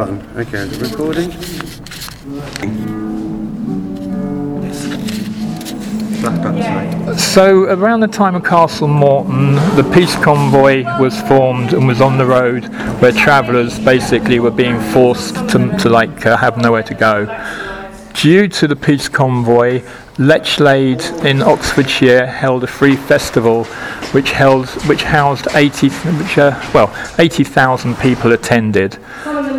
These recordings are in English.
button. Okay, is it recording? Left button. So, around the time of Castle Morton, the peace convoy was formed and was on the road where travellers basically were being forced to, to like uh, have nowhere to go. Due to the peace convoy, Lechlade in Oxfordshire held a free festival, which held which housed 80 which, uh, well 80,000 people attended.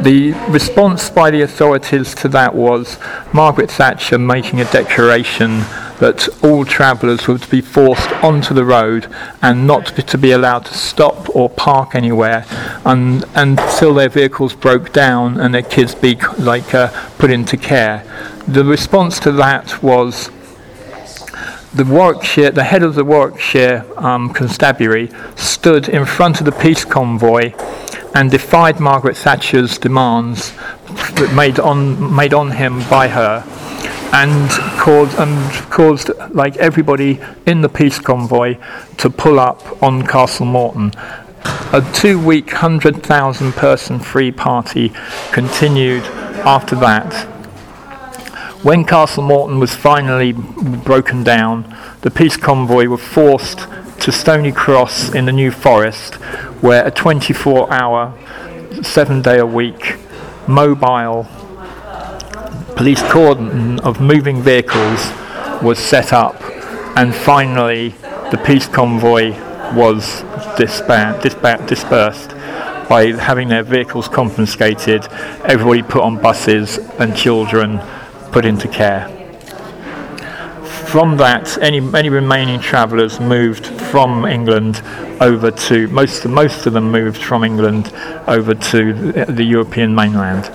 The response by the authorities to that was Margaret Thatcher making a declaration that all travellers were to be forced onto the road and not to be allowed to stop or park anywhere un, until their vehicles broke down and their kids be like uh, put into care. The response to that was the Warwickshire, the head of the Warwickshire um, Constabulary, stood in front of the peace convoy and defied Margaret Thatcher's demands made on made on him by her, and caused and caused like everybody in the peace convoy to pull up on Castle Morton. A two-week, hundred thousand person free party continued after that when Castle Morton was finally broken down, the peace convoy were forced to Stony Cross in the New Forest, where a 24 hour, seven day a week, mobile police cordon of moving vehicles was set up, and finally the peace convoy was disband, disband, dispersed by having their vehicles confiscated, everybody put on buses, and children put into care. From that, any, any remaining travellers moved from England over to, most, most of them moved from England over to the, the European mainland.